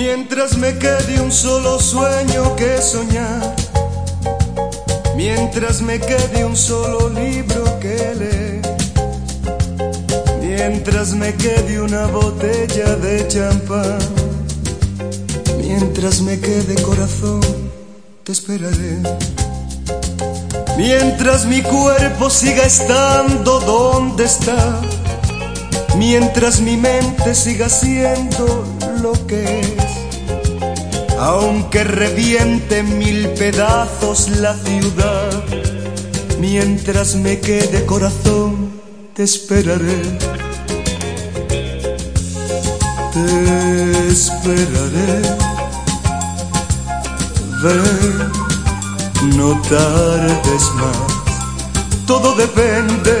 Mientras me quede un solo sueño que soñar, mientras me quede un solo libro que leer, mientras me quede una botella de champán, mientras me quede corazón, te esperaré. Mientras mi cuerpo siga estando donde está, mientras mi mente siga siendo lo que es aunque reviente mil pedazos la ciudad, mientras me quede corazón, te esperaré. Te esperaré. Ven, no tardes más. Todo depende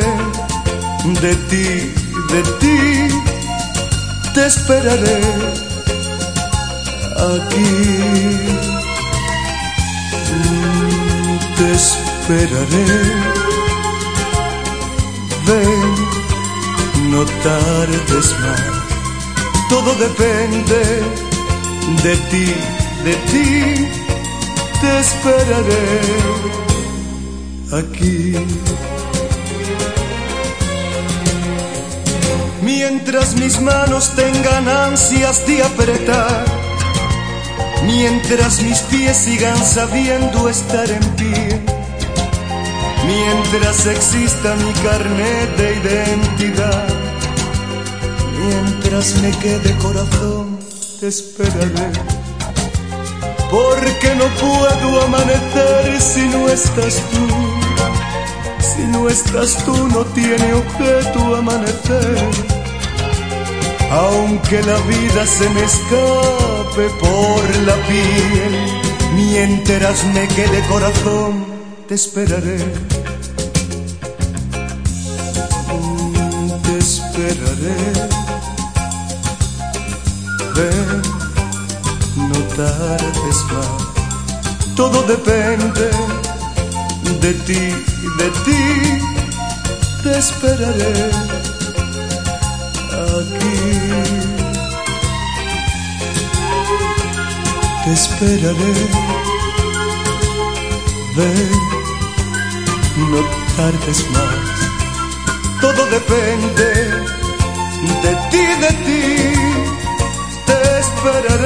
de ti, de ti. Te esperaré aquí. Te esperaré. Ven, no tardes más. Todo depende de ti, de ti. Te esperaré aquí. Mientras mis manos tengan ansias de apretar mientras mis pies sigan sabiendo estar en pie, mientras exista mi carnet de identidad, mientras me quede corazón, te esperaré. Porque no puedo amanecer si no estás tú. Si no estás tú no tiene objeto amanecer. Aunque la vida se me escape por la piel, mientras me quede corazón, te esperaré. Te esperaré. Tardes más. Todo depende de ti, de ti. Te esperaré aquí. te esperaré. Ven, no tardes más. Todo depende de ti, de ti. Te esperaré